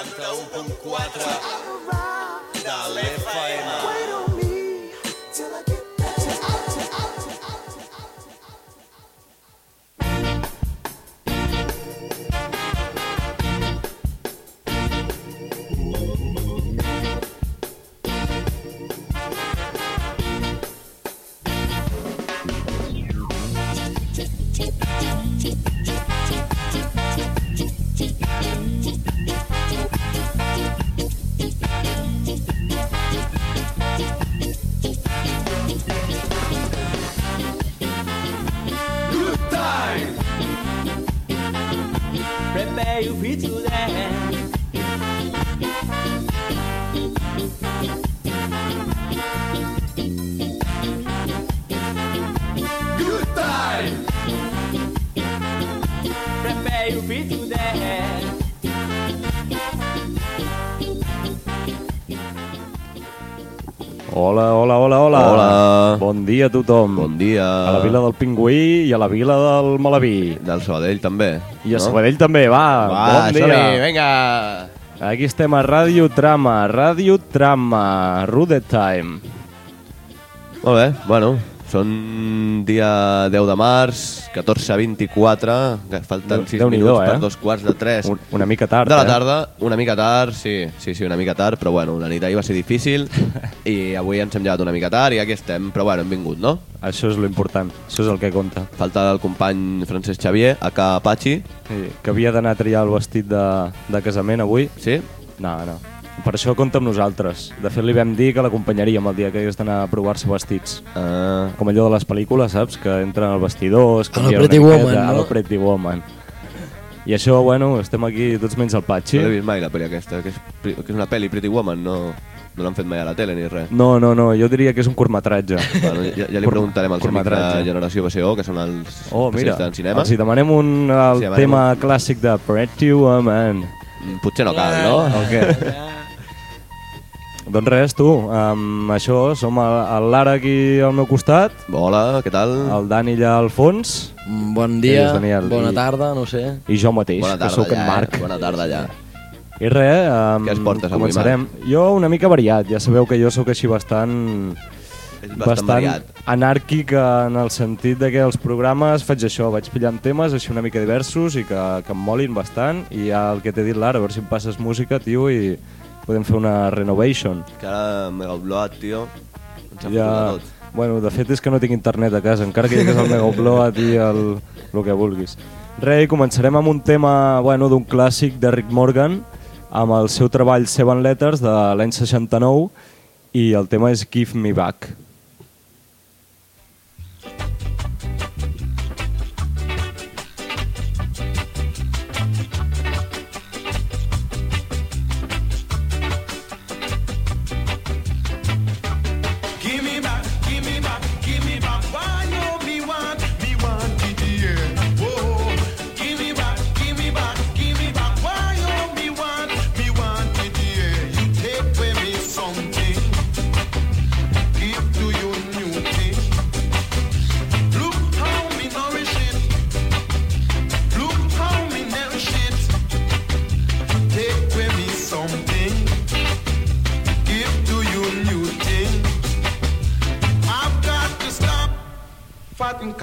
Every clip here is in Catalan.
91.4 de l'FM. Dia a tothom. Bon dia. A la vila del Pingüí i a la vila del Malaví. Del Sabadell també. I a Sabadell també, va. Va, bon dia. som-hi, vinga. Aquí estem a Ràdio Trama, Ràdio Trama, Rude Time. Molt bé, bueno, són dia 10 de març, 14.24, que falten Déu- 6 Déu-n'hi-do, minuts eh? per dos quarts de 3 Un, una mica tard, de la eh? tarda. Una mica tard, sí, sí, sí, una mica tard, però bueno, la nit ahir va ser difícil i avui ens hem llevat una mica tard i aquí estem, però bueno, hem vingut, no? Això és lo important, això és el que compta. Falta el company Francesc Xavier, acá Apache, Sí, que havia d'anar a triar el vestit de, de casament avui. sí? No, no. Per això compta amb nosaltres. De fet, li vam dir que l'acompanyaríem el dia que hagués d'anar a provar-se vestits. Uh, Com allò de les pel·lícules, saps? Que entren al vestidor, es A Pretty una miqueta, Woman, A no? lo Pretty Woman. I això, bueno, estem aquí tots menys el Patxi. no l'he vist mai la pel·li aquesta, que és, que és una pel·li Pretty Woman, no, no l'han fet mai a la tele ni res. No, no, no, jo diria que és un curtmetratge. Bueno, ja, ja li Curt- preguntarem als amics de Generació BCO, que són els Oh, mira, en cinema. els hi demanem un, el hi demanem tema clàssic de Pretty Woman. Mm, Potser no cal, no? O què? doncs res, tu, amb això som el, el Lara aquí al meu costat, Hola, què tal? el Dani allà al fons Mm, Bon dia, dius, Daniel? bona I- tarda, no sé. i jo mateix, Bona que tarda, sóc en ja, Marc. eh? Bona tarda, ja. I res, um, Què es portes avui, començarem. Jo una mica variat, ja sabeu que jo sóc així bastant, És bastant, variat. anàrquic en el sentit de que els programes faig això, vaig pillant temes així una mica diversos i que, que em molin bastant i ja el que t'he dit l'ara, a veure si em passes música, tio, i podem fer una renovation. Que ara Megaupload, tio, ens Ja, tot. bueno, de fet és que no tinc internet a casa, encara que hi hagués el Megaupload i el, el que vulguis. Re, i començarem amb un tema bueno, d'un clàssic de Rick Morgan, amb el seu treball Seven Letters de l'any 69, i el tema és Give Me Back.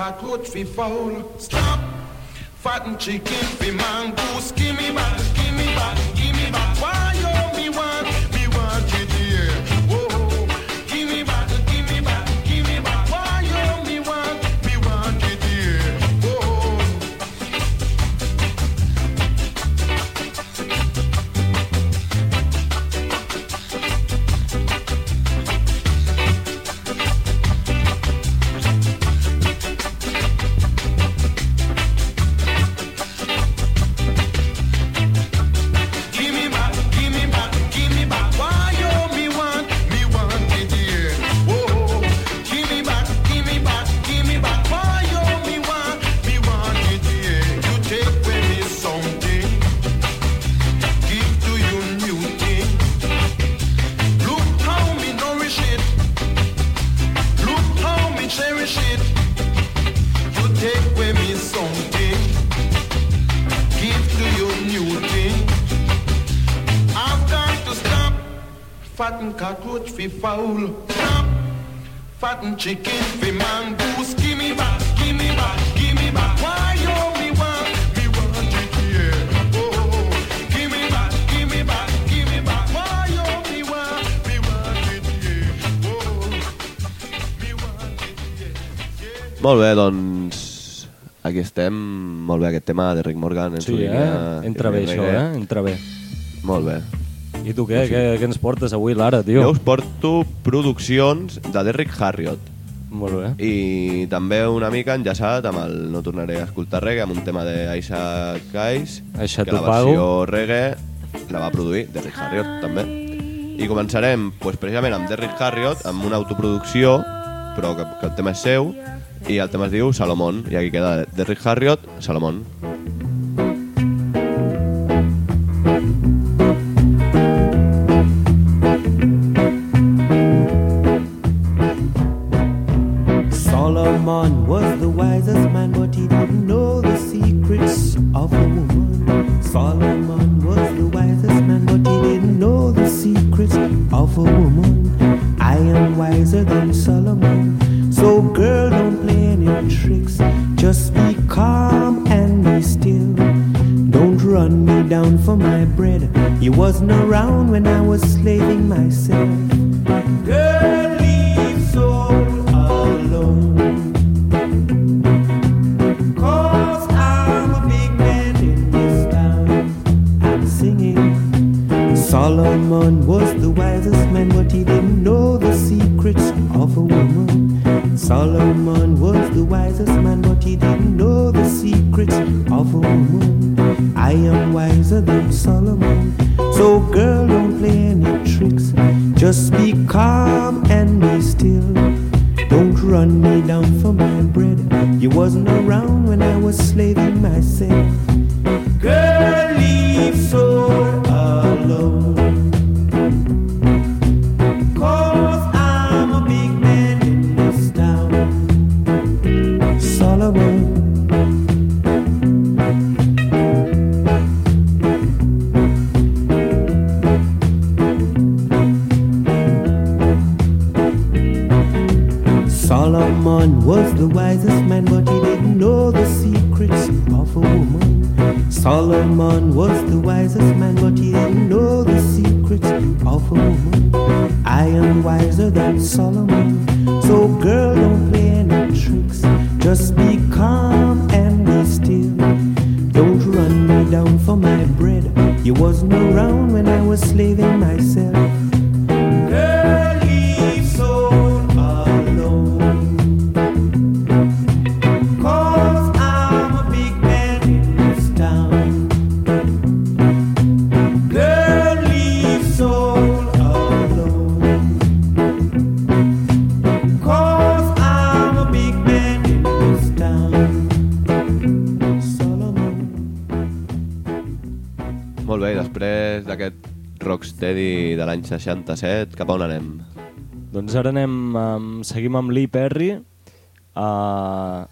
Fighting cockroach fi fowl. Stop fighting chicken fi mongoose. Give me back, give me back, give me back. Chicken fi mongoose. Give me back, give me back, give me back. Why you me want, me want it, yeah. Oh, give me back, give me back, give me back. Why you me want, me want it, yeah. Oh, me want it, yeah. Molt bé, doncs... Aquí estem. Molt bé, aquest tema de Rick Morgan. Sí, eh? Entra bé això, eh? Entra bé. Molt bé. I tu què? Què, què ens portes avui, Lara, tio? Jo us porto produccions de Derrick Harriott. Molt bé. I també una mica enllaçat amb el No tornaré a escoltar reggae, amb un tema d'Aisha Kais, Això que la pago. versió reggae la va produir Derrick Harriott, també. I començarem pues, precisament amb Derrick Harriott, amb una autoproducció, però que, que el tema és seu, i el tema es diu Salomón, i aquí queda Derrick Harriott, Salomón. Solomon rocksteady de l'any 67, cap a on anem? Doncs ara anem, um, seguim amb Lee Perry, uh,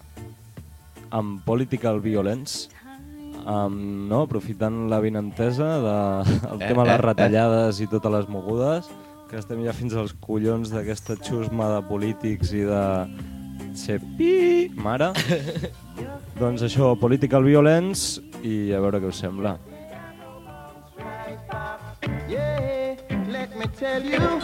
amb Political Violence, um, no? aprofitant la vinentesa de, el Eh, tema de eh, les retallades i totes les mogudes, que estem ja fins als collons d'aquesta xusma de polítics i de ser pi, mare. doncs això, Political Violence, i a veure què us sembla. Yeah, tell you,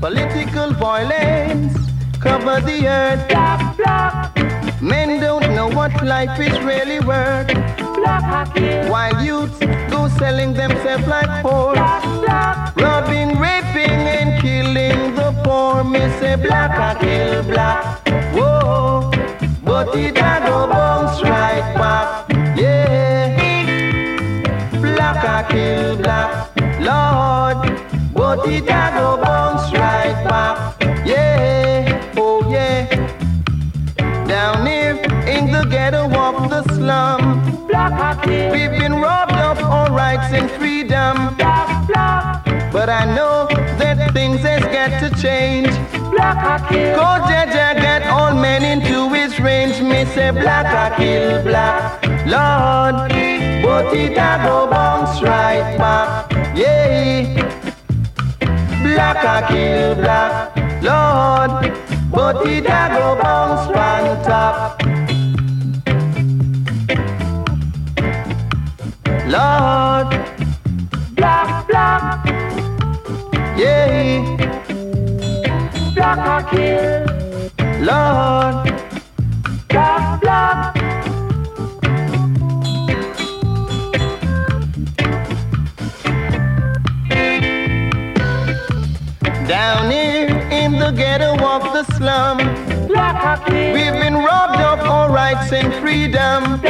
political violence cover the earth. Block, block. Men don't know what life is really worth. Block, While youths go selling themselves like whores. Robbing, raping, and killing the poor. Me say black, I kill black. Whoa, but it a go bounce right back. But it a go bounce right back. Yeah, oh yeah. Down here in the ghetto of the slum, we've been robbed of our rights and freedom. But I know that things has got to change. Go Jaja get all men into his range. Me say black I kill black, Lord, but it a go oh, bounce right back. Yeah. Black a kill black, Lord, but it a go bounce on top. Lord, black, black, yeah, black a kill, Lord, we've been robbed of our rights and freedom.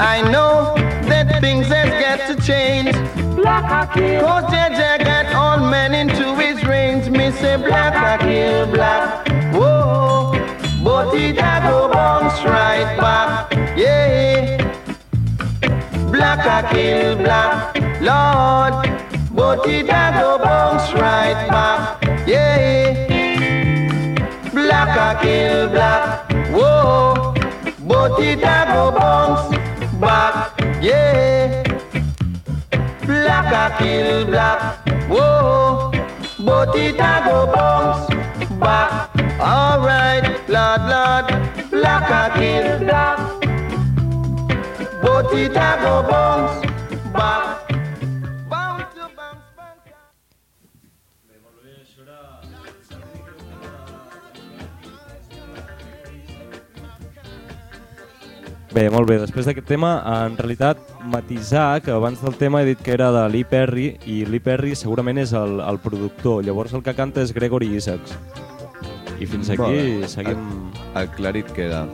I know that things has got to change. Cause Jaja got all men into his reigns. Me say black a kill black. Whoa, but it a go bounce right back. Yeah. Black a kill black, Lord, but it a go bounce right back. Yeah. Black black, whoa, but it a go bounce back. Yeah. Black a kill black, whoa, but it a go bounce back. Alright, Lord, Lord, black a kill black. But it a go bounce back. Bé, molt bé. Després d'aquest tema, en realitat, matisar que abans del tema he dit que era de Lee Perry i Lee Perry segurament és el, el productor. Llavors el que canta és Gregory Isaacs. I fins aquí bé. seguim... Aclarit queda.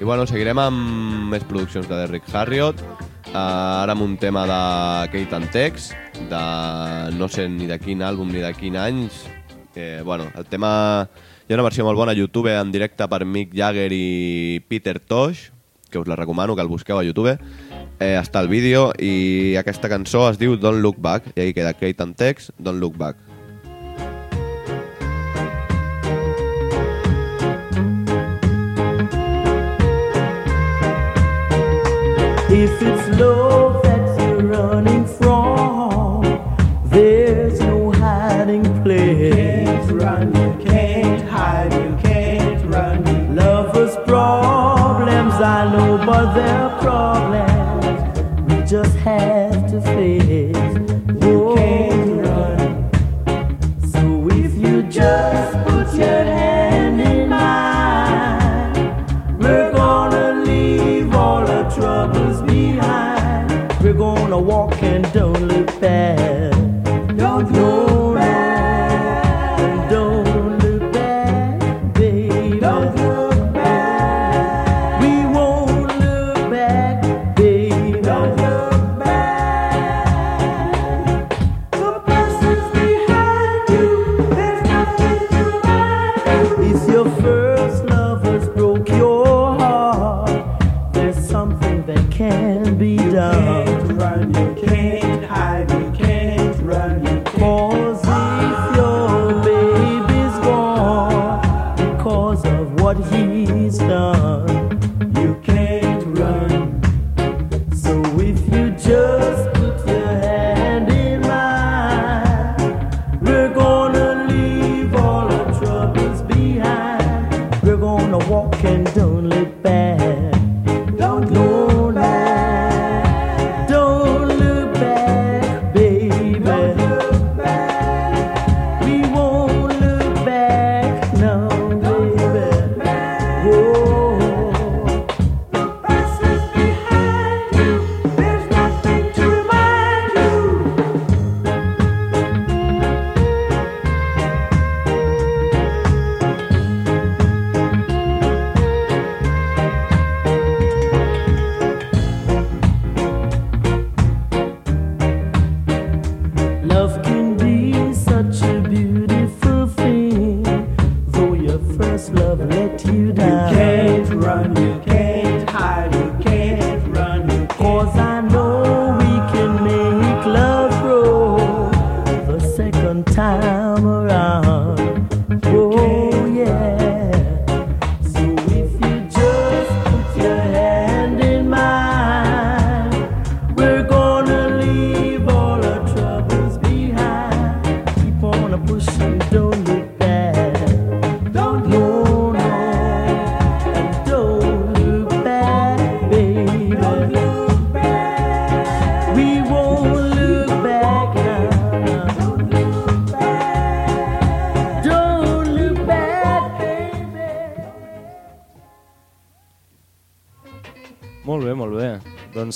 I bueno, seguirem amb més produccions de Derrick Harriott. Uh, ara amb un tema de Kate and Tex, de no sé ni de quin àlbum ni de quin anys. Eh, bueno, el tema... Hi ha una versió molt bona a YouTube en directe per Mick Jagger i Peter Tosh, que us la recomano, que el busqueu a YouTube. Eh, està el vídeo i aquesta cançó es diu Don't Look Back, i ahí queda Kate and Tex, Don't Look Back. If it's love their problems. We just have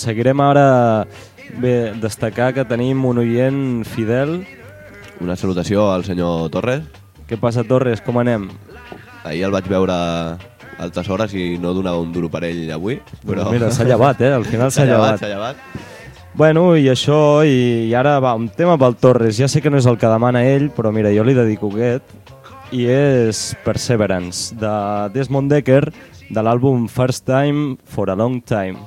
seguirem ara bé, destacar que tenim un oient fidel. Una salutació al senyor Torres. Què passa, Torres? Com anem? Ahir el vaig veure altes hores i no donava un duro per ell avui. Però... Mira, s'ha llevat, eh? Al final s'ha llevat. S'ha llevat. Bueno, i això, i, i ara va, un tema pel Torres. Ja sé que no és el que demana ell, però mira, jo li dedico aquest. I és Perseverance, de Desmond Decker, de l'àlbum First Time for a Long Time.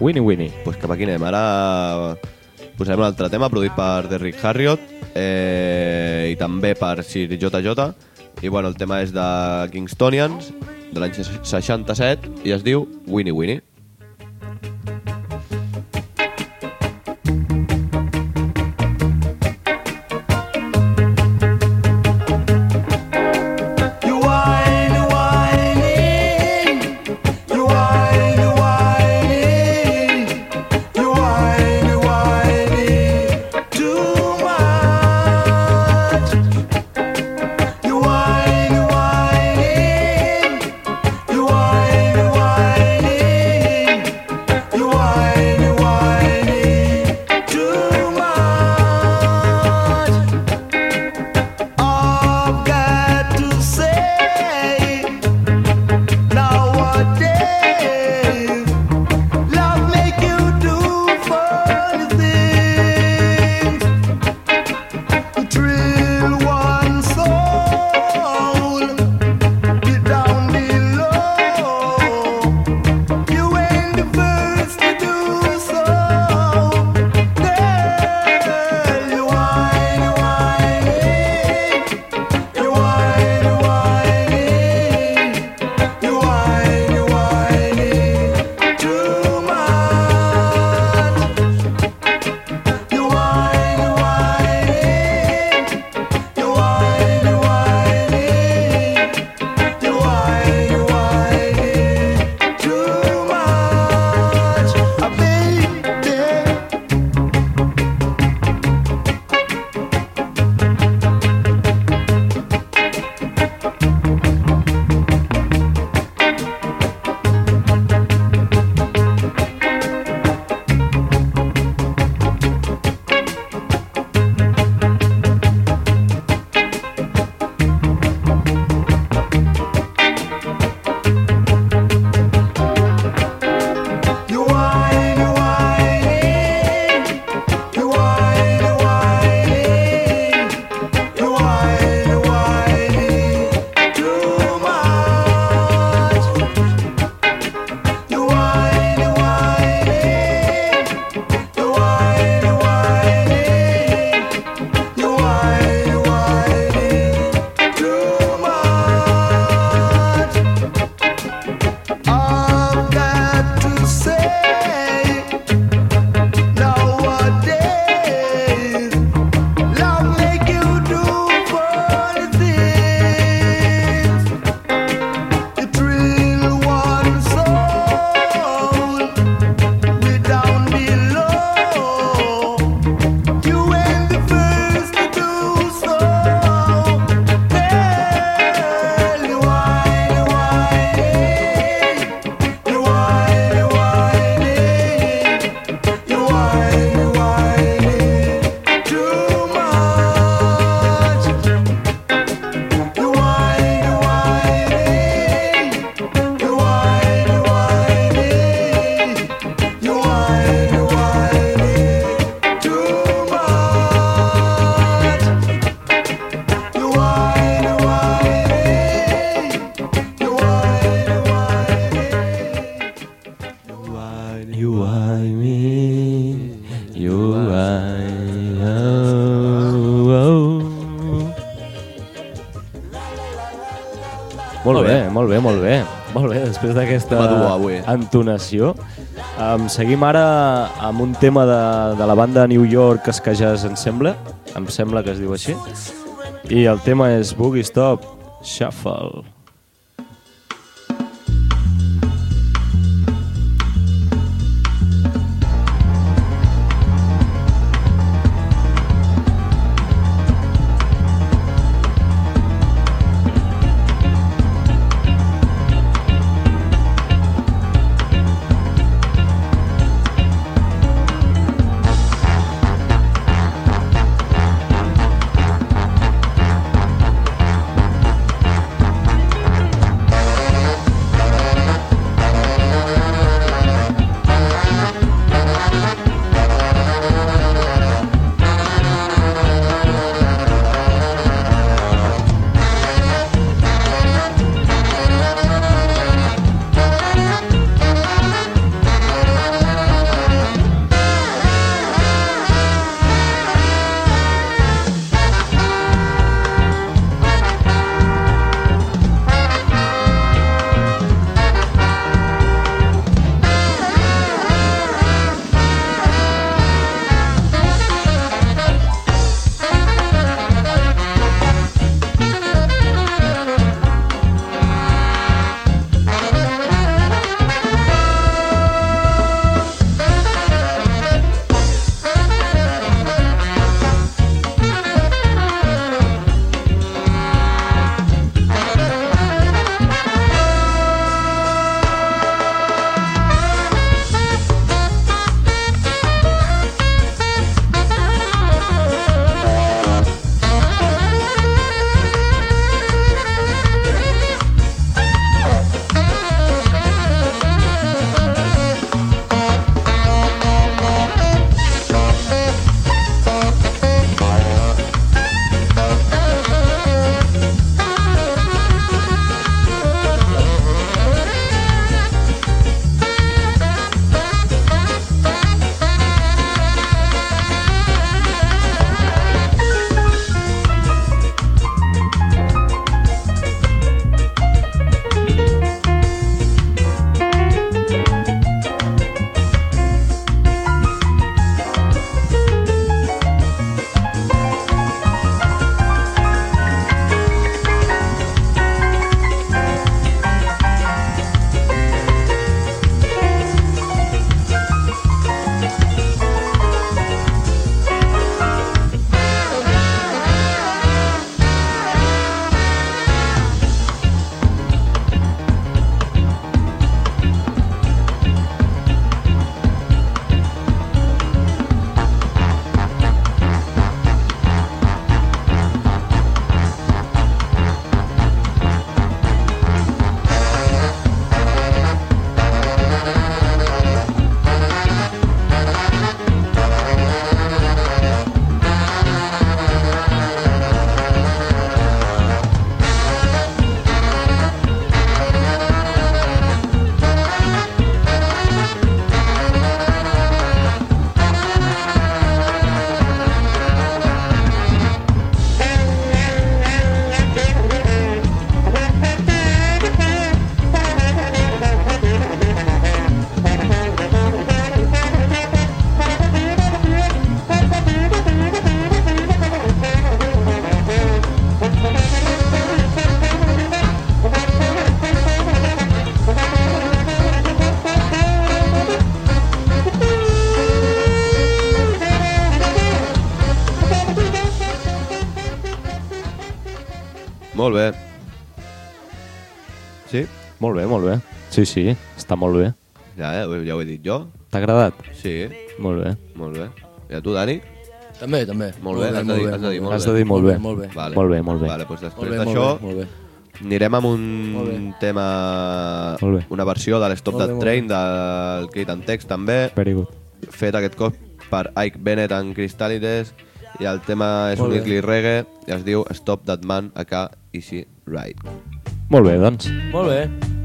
Winnie Winnie? Winnie. pues cap aquí anem. Ara posarem un altre tema produït per Derrick Harriott eh, i també per Sir JJ. I bueno, el tema és de Kingstonians, de l'any 67, i es diu Winnie Winnie. Entonació. Um, seguim ara amb un tema de, de la banda New York Escajàs Ensemble, em sembla que es diu així. I el tema és Boogie Stop Shuffle. Sí, sí, està molt bé. Ja, eh? ja ho he dit jo. T'ha agradat? Sí, Molt bé. molt bé. I a tu, Dani? També, també. Molt bé, has de dir- has de dir molt Has bé. de dir molt bé. Molt bé. Vale. Molt bé, molt bé. Vale, doncs Molt després bé, molt d'això bé, molt bé. anirem amb un Molt bé. Molt tema, bé. una versió de l'Stop Molt bé, That molt Train del Kate and Tex també, Very good. fet aquest cop per Ike Bennett en Crystallides i el tema és Molt un bé. Italy reggae i es diu Stop That Man aka Easy Ride. Molt bé, doncs. Molt bé.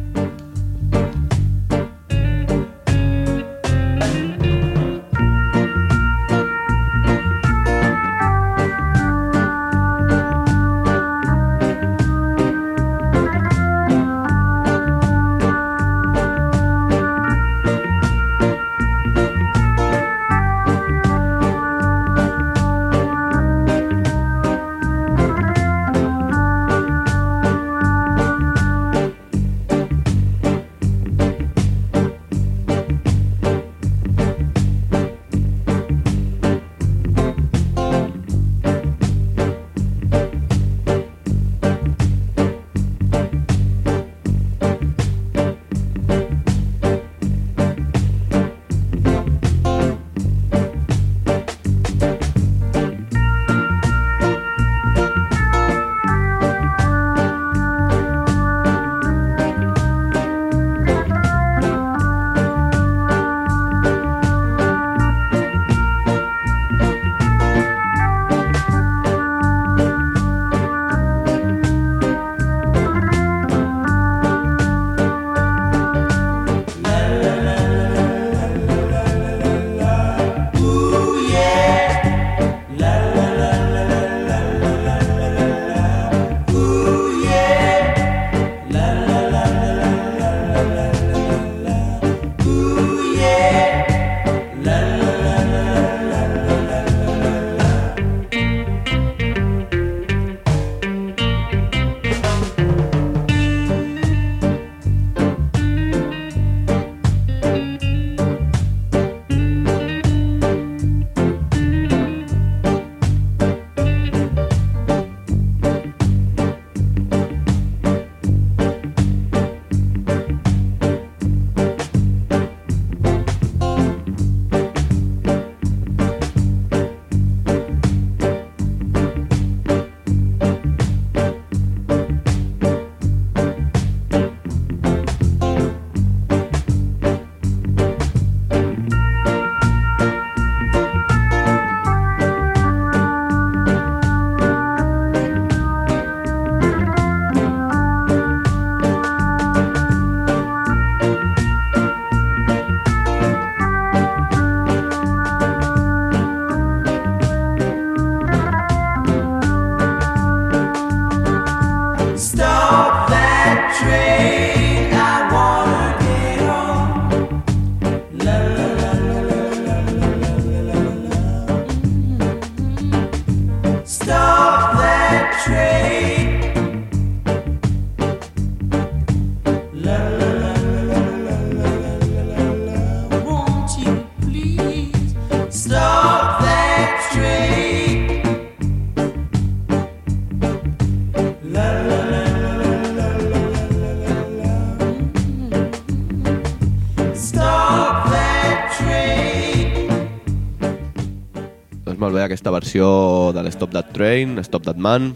versió de l'Stop That Train, Stop That Man,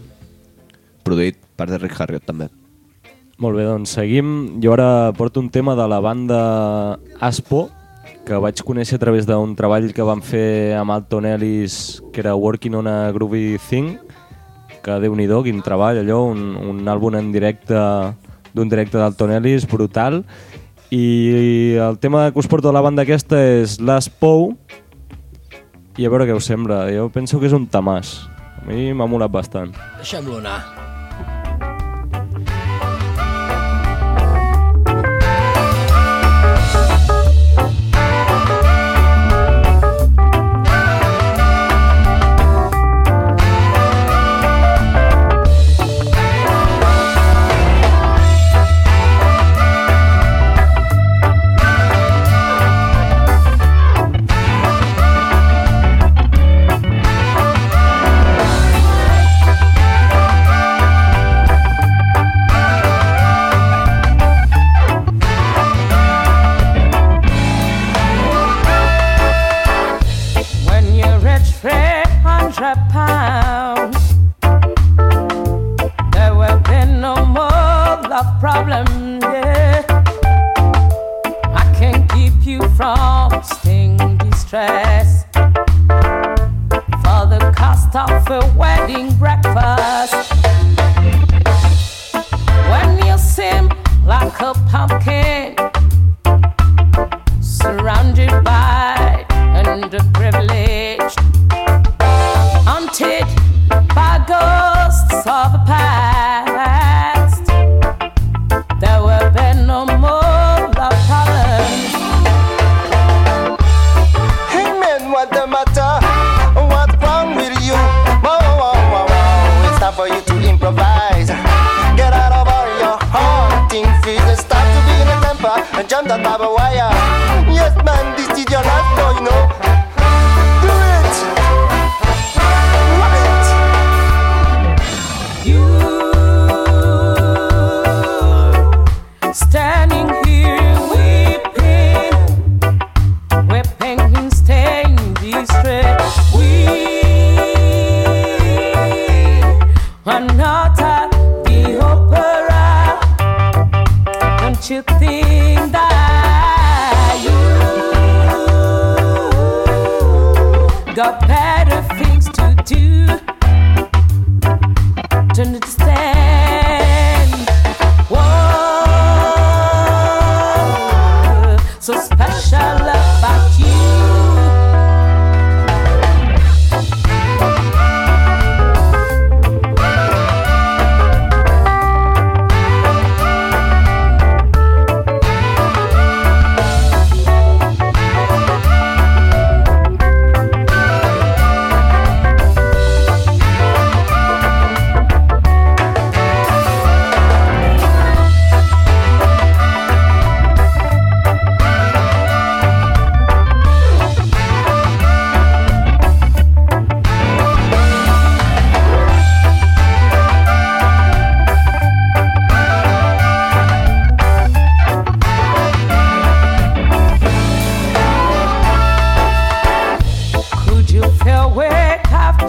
produït per Derrick Harriot també. Molt bé, doncs seguim. Jo ara porto un tema de la banda Aspo, que vaig conèixer a través d'un treball que van fer amb Alton Ellis, que era Working on a Groovy Thing, que déu nhi quin treball, allò, un, un àlbum en directe d'un directe d'Alton Ellis brutal. I el tema que us porto de la banda aquesta és Last Pou, i a veure què us sembla. Jo penso que és un tamàs. A mi m'ha molat bastant. Deixem-lo anar.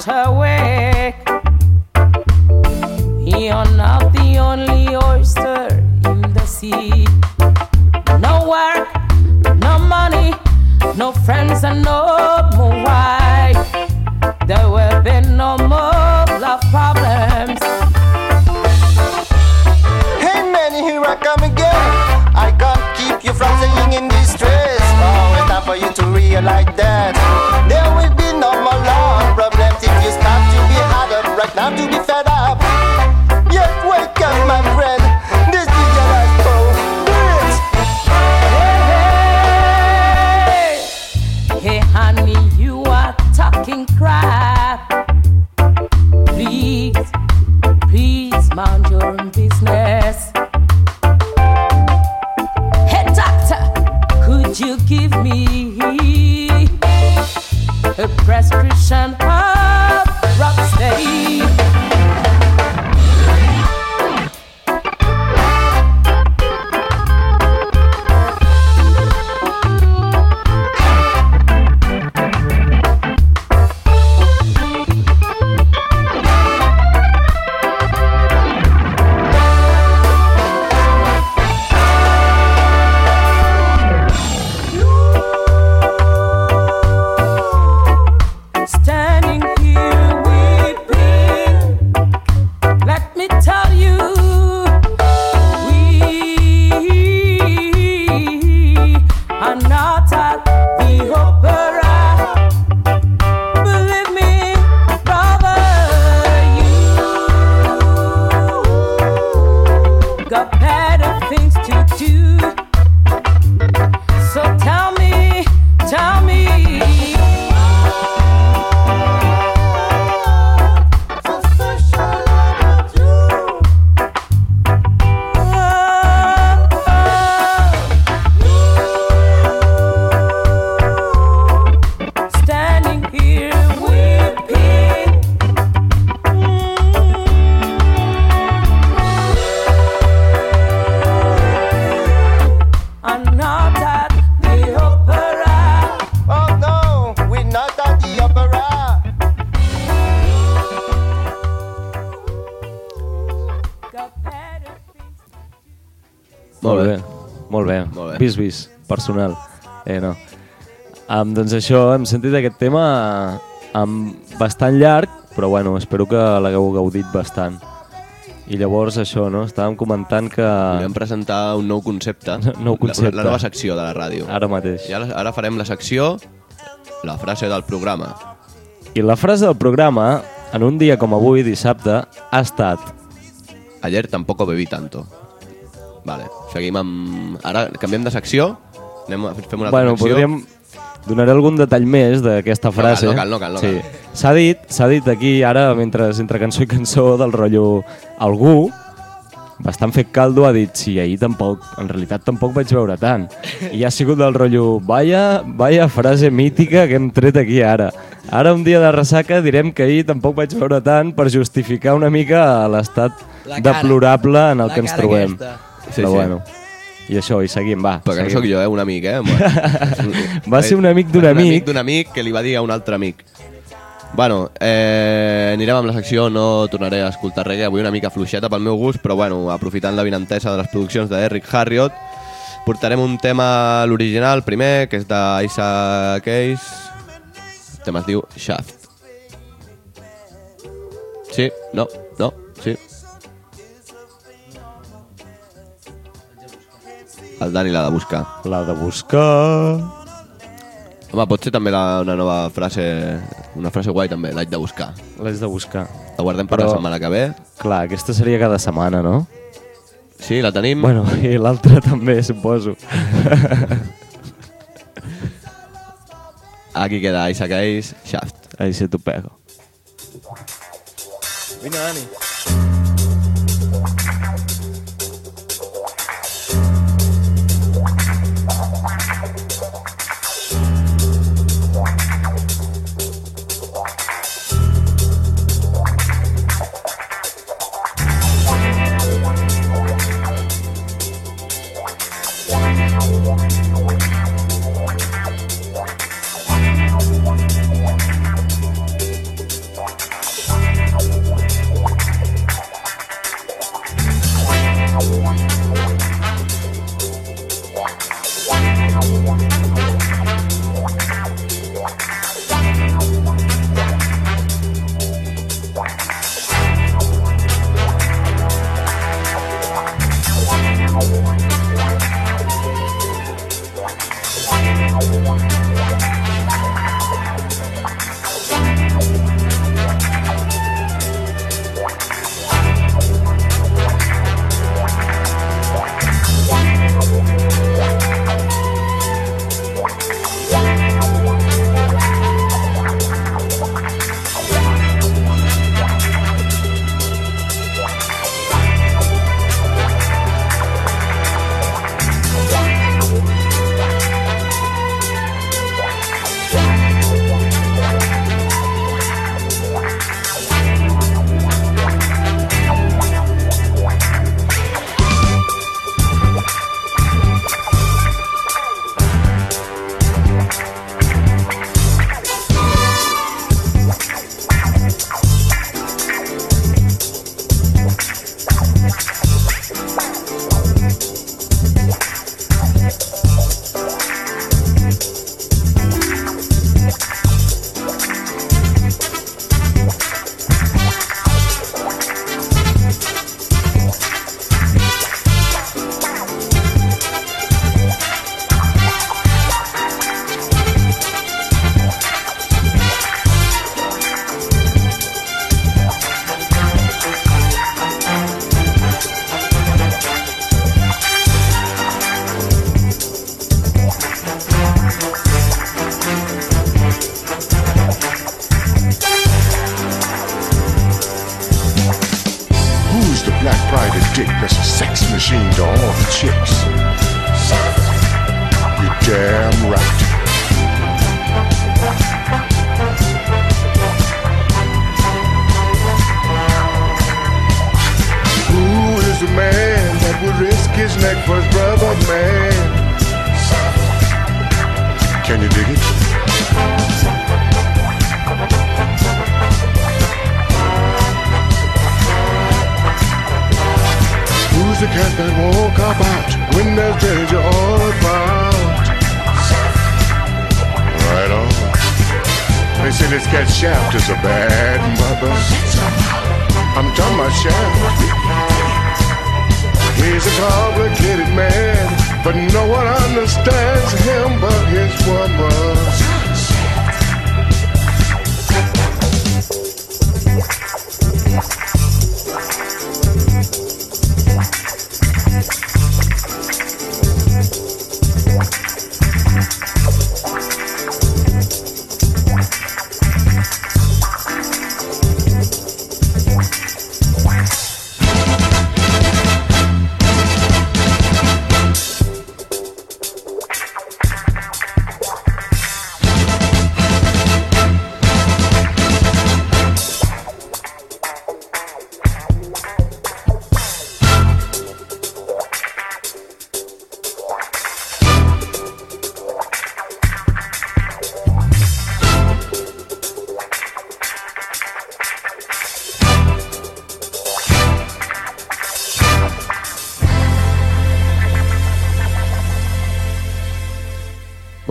her way. Vis, personal. Eh, no. Um, doncs això, hem sentit aquest tema um, bastant llarg, però bueno, espero que l'hagueu gaudit bastant. I llavors això, no? Estàvem comentant que... Volem presentar un nou concepte. Nou concepte. La, la nova secció de la ràdio. Ara mateix. I ara, ara farem la secció, la frase del programa. I la frase del programa, en un dia com avui, dissabte, ha estat... Ayer tampoco bebí tanto. Vale, seguim amb... Ara canviem de secció, anem a, fem una altra Bueno, secció. podríem... Donaré algun detall més d'aquesta frase. no cal, no cal, no cal. Sí. S'ha dit, s'ha dit aquí, ara, mentre entre cançó i cançó, del rotllo... Algú, bastant fet caldo, ha dit sí, ahir tampoc, en realitat tampoc vaig veure tant. I ha sigut del rotllo, vaya, vaya frase mítica que hem tret aquí ara. Ara, un dia de ressaca, direm que ahir tampoc vaig veure tant per justificar una mica l'estat La cara. deplorable en el La que ens cara trobem. aquesta. Sí, Però sí. bueno, i això, i seguim, va. Perquè no seguim. sóc jo, eh, un amic, eh? Bueno, Va ser un amic d'un ser Un amic. amic d'un amic que li va dir a un altre amic. Bueno, eh, anirem amb la secció, no tornaré a escoltar reggae, avui una mica fluixeta pel meu gust, però bueno, aprofitant la vinentesa de les produccions d'Eric Harriot, portarem un tema, l'original primer, que és d'Isa Case, el tema es diu Shaft. Sí, no, no, sí. El Dani l'ha de buscar. L'ha de buscar... Home, pot ser també la, una nova frase, una frase guai també, l'haig de buscar. L'haig de buscar. La guardem per Però- la setmana que ve. Clar, aquesta seria cada setmana, no? Sí, la tenim. Bueno, i l'altra també, suposo. Aquí queda Isaac Ace, Shaft. Ahí se tu pego. Vinga, Dani.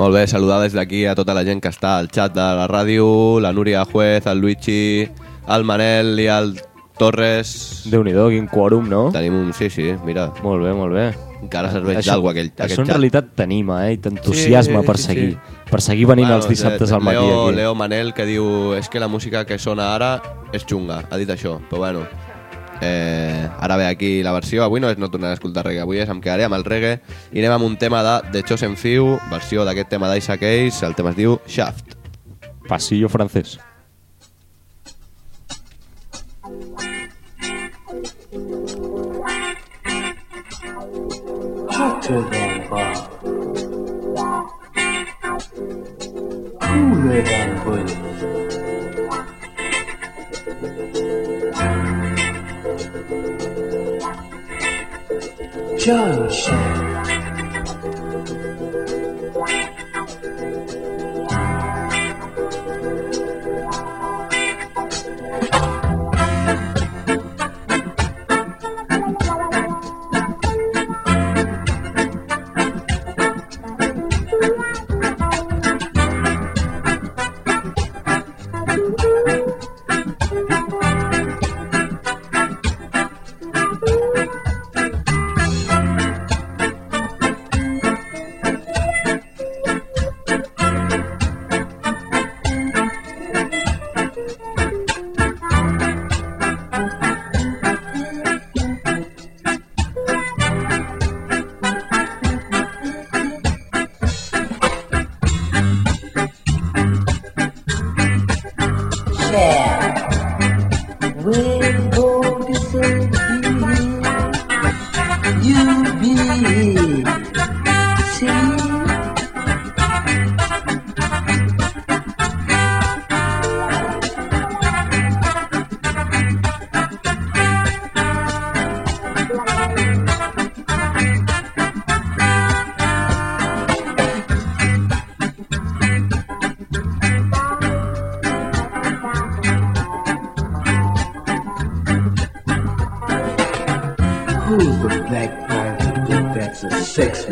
Molt bé, saludar des d'aquí a tota la gent que està al xat de la ràdio, la Núria Juez, el Luigi, el Manel i el Torres. Déu-n'hi-do, quin quòrum, no? Tenim un... Sí, sí, mira, Molt bé, molt bé. encara serveix d'algú aquell, aquest això en xat. realitat t'anima, eh? I t'entusiasma Sí, per sí, seguir. sí. Per seguir venint els Bueno, dissabtes al matí Leo, aquí. Leo Manel que diu és que la música que sona ara és xunga, ha dit això, però bueno eh, ara ve aquí la versió. Avui no és no tornar a escoltar reggae, avui és em quedaré amb el reggae i anem amb un tema de The Chosen Few versió d'aquest tema d'Isaac Hayes el tema es diu Shaft. Pasillo francés. hotter than 这是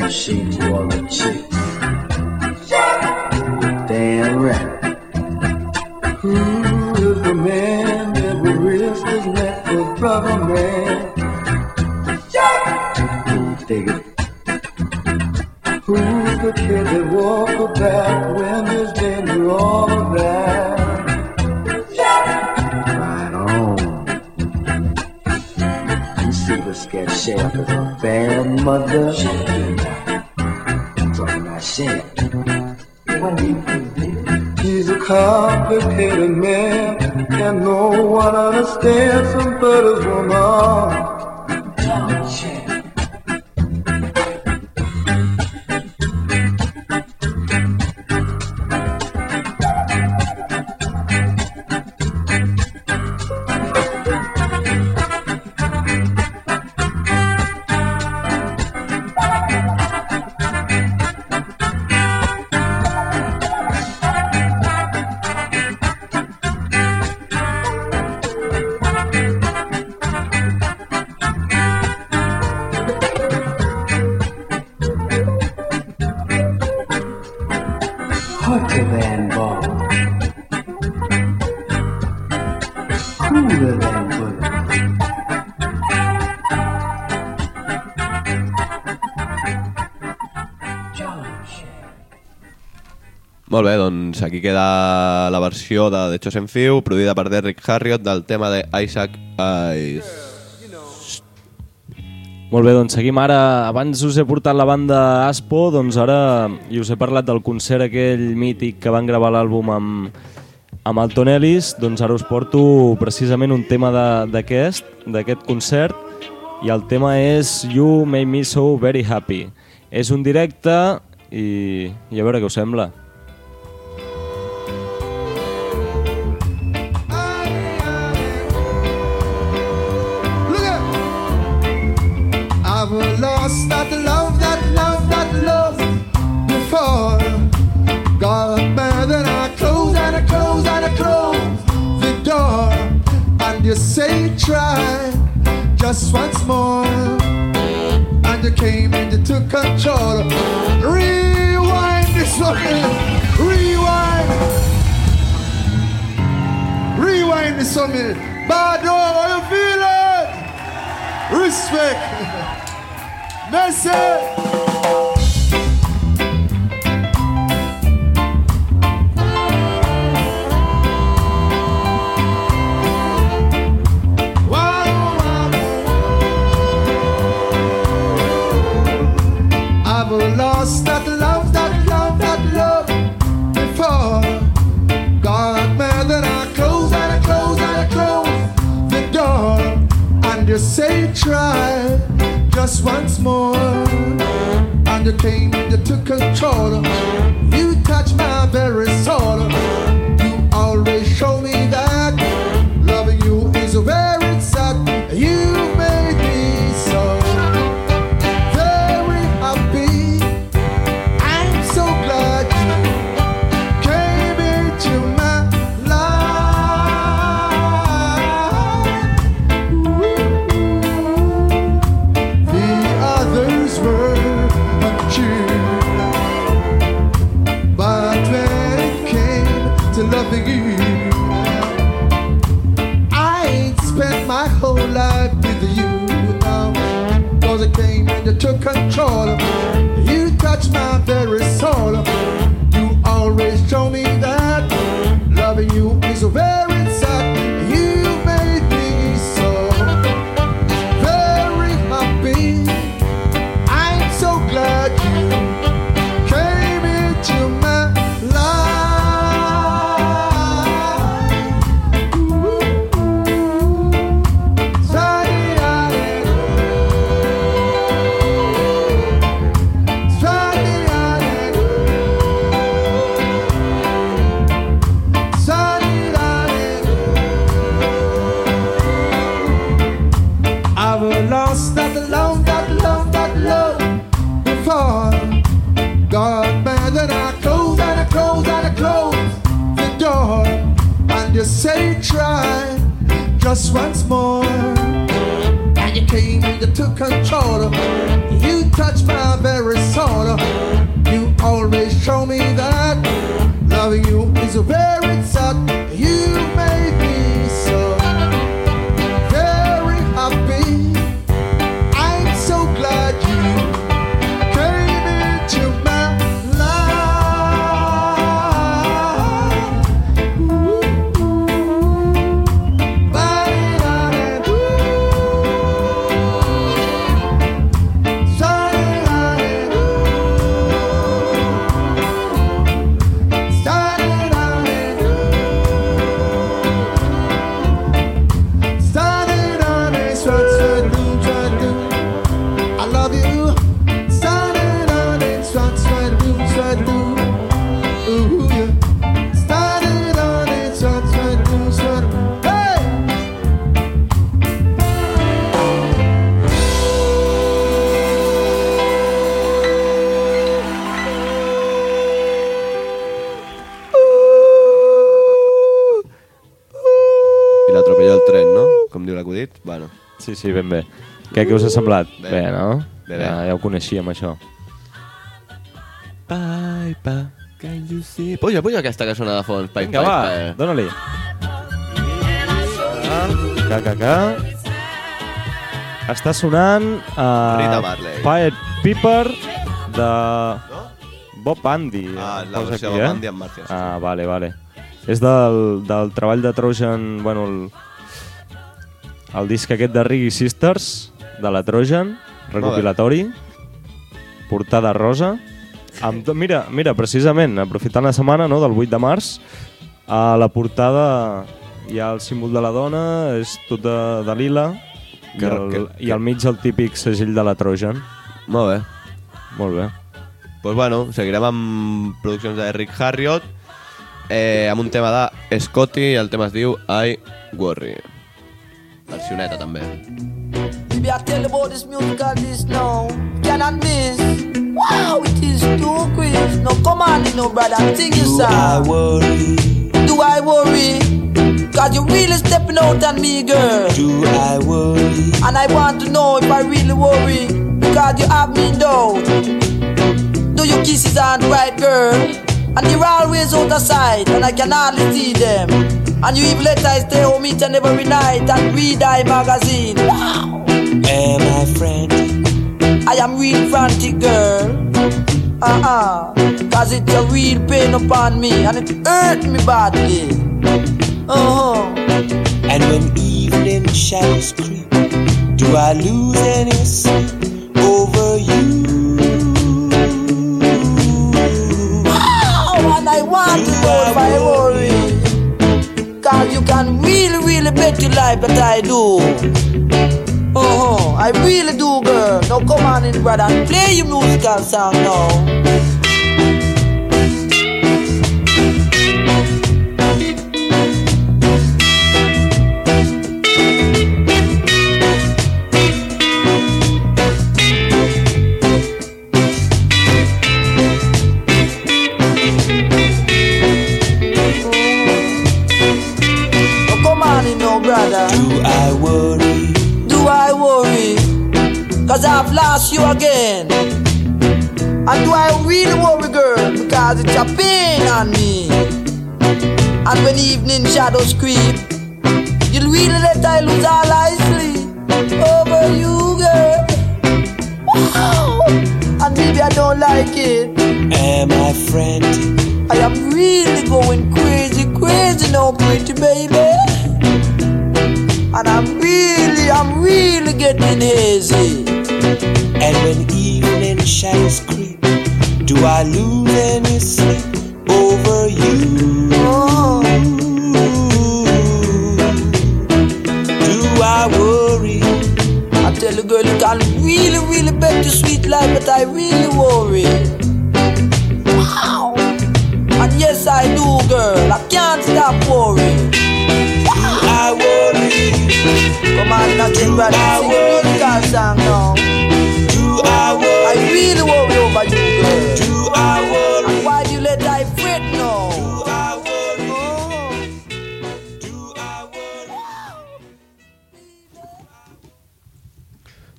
心。doncs aquí queda la versió de The Chosen Few, produïda per Derrick Harriot, del tema de Isaac Ice. Molt bé, doncs seguim ara. Abans us he portat la banda Aspo, doncs ara i us he parlat del concert aquell mític que van gravar l'àlbum amb, amb Alton Ellis, doncs ara us porto precisament un tema d'aquest, d'aquest concert, i el tema és You Make Me So Very Happy. És un directe i, i a veure què us sembla. say try just once more. And you came in, you took control. Rewind this one. Rewind. Rewind this one minute. How you feeling? Respect. Message. once more. And you came, you took control. came, you took control. You touched my very soul. You always show me that loving you is a very Sí, sí, ben bé. Què, què us ha semblat? Bé, bé no? Bé, bé. Ja, ja ho coneixíem, això. Pai, pa, que lluci... Puja, puja aquesta que sona de fons. Pai, Vinga, pai, va, dóna-li. Ca, ca, ca. Està sonant... Uh, Pied Piper de... No? Bob Bandy. Eh, ah, la versió aquí, Bob eh? Andy amb Martian. Ah, vale, vale. És del, del treball de Trojan, bueno, el, el disc aquest de Riggy Sisters, de la Trojan, recopilatori, portada rosa. Amb, mira, mira, precisament, aprofitant la setmana no, del 8 de març, a la portada hi ha el símbol de la dona, és tot de, de lila, i, Que- el, que- i al mig el típic segell de la Trojan. Molt bé. Molt bé. pues bueno, seguirem amb produccions d'Eric Harriot, eh, amb un tema de Scotty, i el tema es diu I Worry. Versioneta, també. Baby, I tell you about this musical this now. Cannot miss. Wow, it is too quick. No, come on, you know, brother. Sing your Do I worry? Do I worry? Cause you really stepping out on me, girl. Do I worry? And I want to know if I really worry. Because you have me in doubt. Do your kisses aren't right, girl? And you're always out of sight, and I can hardly see them. And you even let I stay home each and every night and read I magazine. Wow! Am I frantic? I am real frantic, girl. Uh-uh. Cause it's a real pain upon me and it hurt me badly. Uh-huh. And when evening shadows creep, do I lose any sleep over you? Oh, and I want to know if You can really, really bet your life that I do. Uh-huh. I really do, girl. Now come on in, brother, and play your musical song. Now And do I really worry, girl? Because it's a pain on me. And when evening shadows creep, you'll really let I lose all I sleep over you, girl. Wow! And maybe I don't like it. Eh, am I frantic? I am really going crazy, crazy now, pretty baby. And I'm really, I'm really getting hazy. And when evening shadows creep, I lose any sleep over you? Do I worry? I tell you, girl, you can really, really bet your sweet life, but I really worry. Wow! And yes, I do, girl. I can't stop worrying. I worry? Come on, now, get ready. Sing a song now. Do I I really worry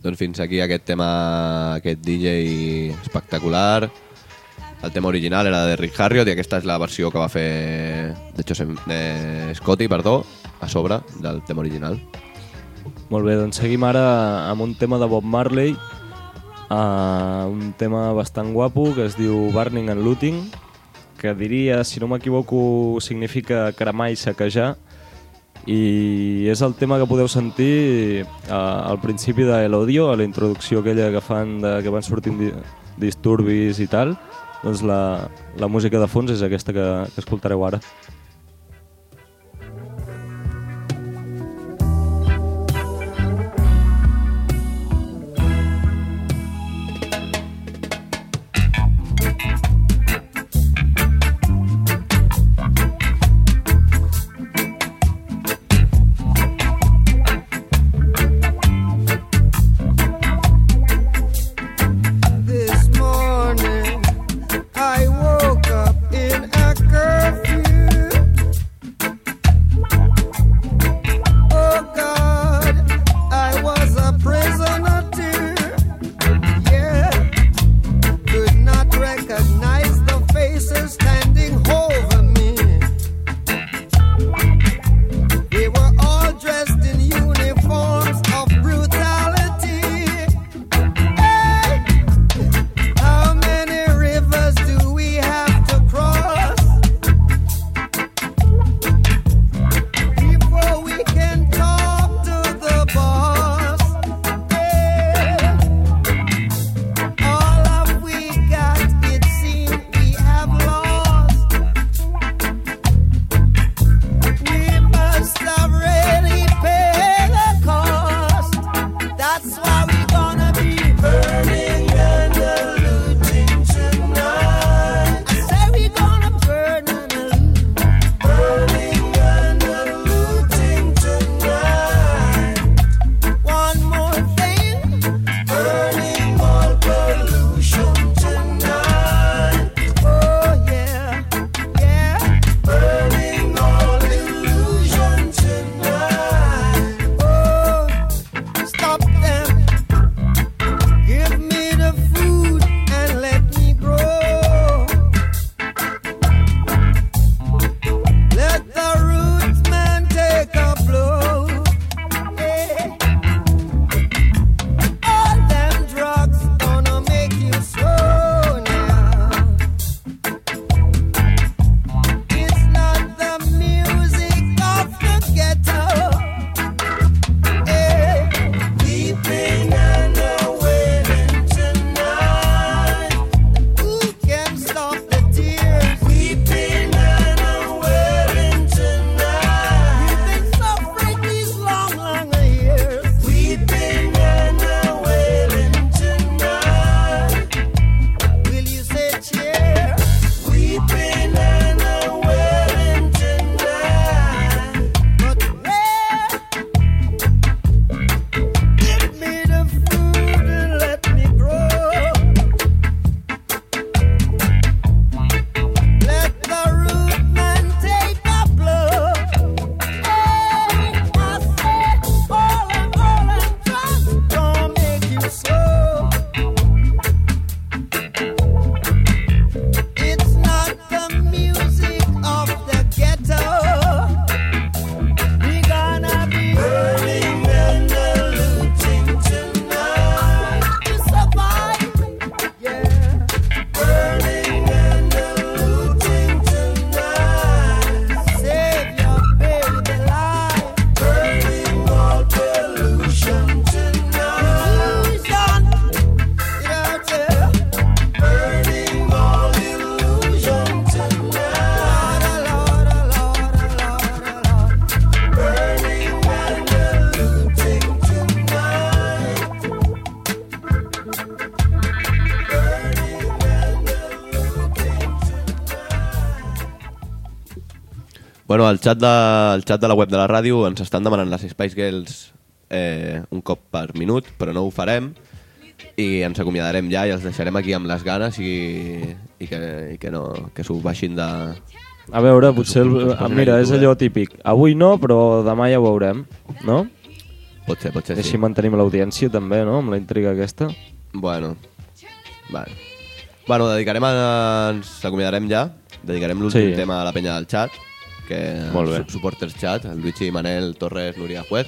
Doncs fins aquí aquest tema, aquest DJ espectacular. El tema original era de Rick Harriot i aquesta és la versió que va fer de, Joseph, de Scotty, perdó, a sobre del tema original. Molt bé, doncs seguim ara amb un tema de Bob Marley, uh, un tema bastant guapo que es diu Burning and Looting, que diria, si no m'equivoco, significa cremar i saquejar, i és el tema que podeu sentir uh, al principi de El Odio, a la introducció aquella que fan de, que van sortint di disturbis i tal, doncs la, la música de fons és aquesta que, que escoltareu ara. This Bueno, al xat, de, al xat de la web de la ràdio ens estan demanant les Spice Girls eh, un cop per minut, però no ho farem i ens acomiadarem ja i els deixarem aquí amb les ganes i, i que, i que, no, que s'ho baixin de... A veure, potser... El, posin mira, és allò típic. Avui no, però demà ja ho veurem, no? Pot ser, pot ser, Així sí. mantenim l'audiència també, no?, amb la intriga aquesta. Bueno, vale. Bueno, dedicarem a... ens acomiadarem ja. Dedicarem l'últim Sí. tema a la penya del xat, que Molt bé. supporters xat, el Luigi, Manel, Torres, Núria Juez.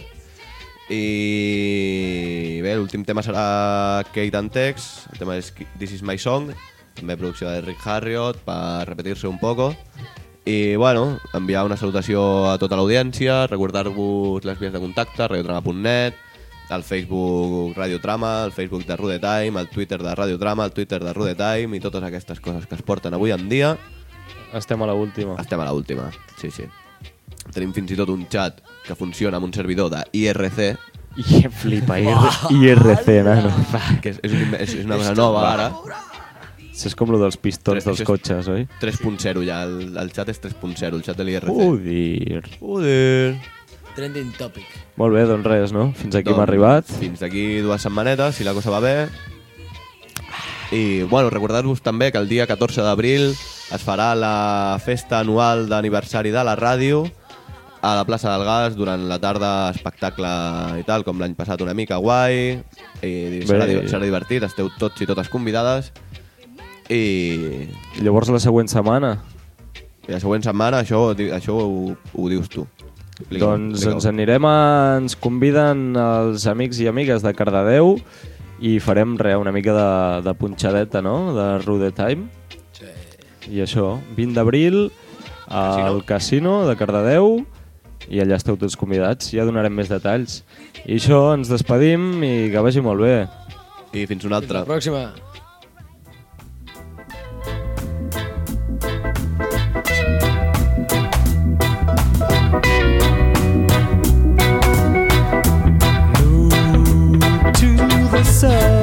I bé, l'últim tema serà Kate and Tex, el tema és This is my song, també producció de Rick Harriot, per repetir-se un poco. I bueno, enviar una salutació a tota l'audiència, recordar-vos les vies de contacte, radiotrama.net, el Facebook Radio Trama, el Facebook de Rude Time, el Twitter de Radio Trama, el Twitter de Rude Time i totes aquestes coses que es porten avui en dia. Estem a la última. Estem a la última, sí, sí. Tenim fins i tot un xat que funciona amb un servidor de IRC. I flipa, IRC, nano. Que és, és, un- és, és una cosa nova ara. Això és com lo dels pistons dels Això és cotxes, oi? 3.0 ja, el, el xat és 3.0, el xat de l'IRC. Joder. Joder. Trending topic. Molt bé, doncs res, no? Fins aquí hem Doncs, arribat. Fins aquí dues setmanetes, si la cosa va bé. I, bueno, recordar-vos també que el dia 14 d'abril es farà la festa anual d'aniversari de la ràdio a la plaça del Gas durant la tarda espectacle i tal, com l'any passat una mica guai i serà, Bé. serà divertit, esteu tots i totes convidades i, I llavors la següent setmana? i la següent setmana això, això ho, ho dius tu Explica-ho, doncs ens anirem a... Ens conviden els amics i amigues de Cardedeu i farem re, una mica de, de punxadeta, no?, de Rude Time. I això, 20 d'abril al casino de Cardedeu i allà esteu tots convidats, ja donarem més detalls. I això, ens despedim i que vagi molt bé. I fins una altra. La pròxima. to